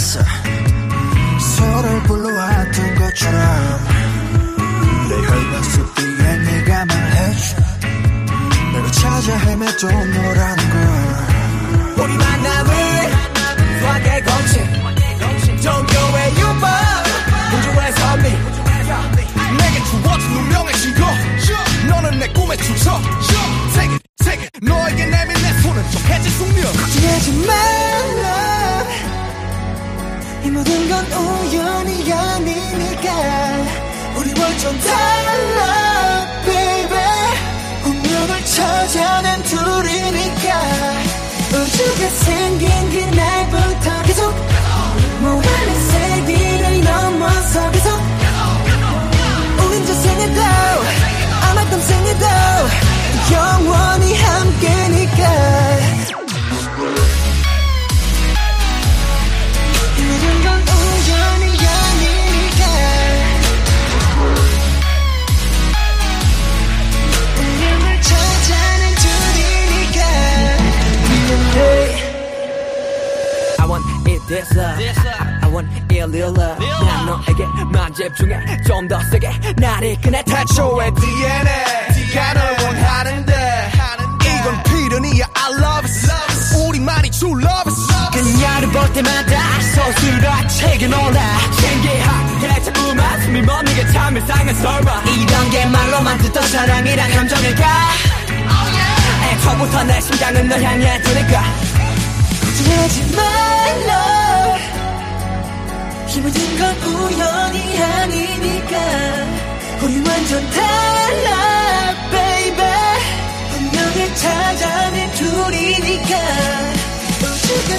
않았어. 서로를 불러왔던 것처럼 내 혈관 속 뒤에 네가 말해줘 내가 찾아 헤매도 너라는 걸. 우리 만남을 수학의 공식 종교의 유머 우주의 선미 내게 주어진 운명의 증거 너는 내 꿈의 주석 이 모든 건 우연이 아니니까 우리 완전 달 this love I want it real love. 난 너에게만 집중해. 좀 더 세게. 날 이끄네 태초의 DNA 가널 원하는데. 이건 필연이야. I love it 우리만이 true love it 그녀를 볼 때마다 서술화책에 놀라. 신기하게 자꾸만 숨이 멎는 게참 이상한 설마. 이런 게 말로만 듣던 사랑이란 감정일까? 애초부터 내 심장은 널 향해 두니까. 걱정하지 말라 이 모든 건 우연이 아니니까. 우리 완전 달라 baby. 운명을 찾아낸 둘이니까. 우주가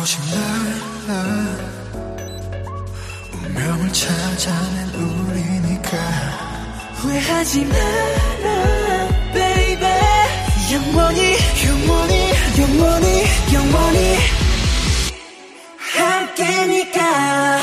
말라 운명을 찾아낸 우리니까. 후회하지 마라 baby. 영원히 영원히 영원히 영원히 함께니까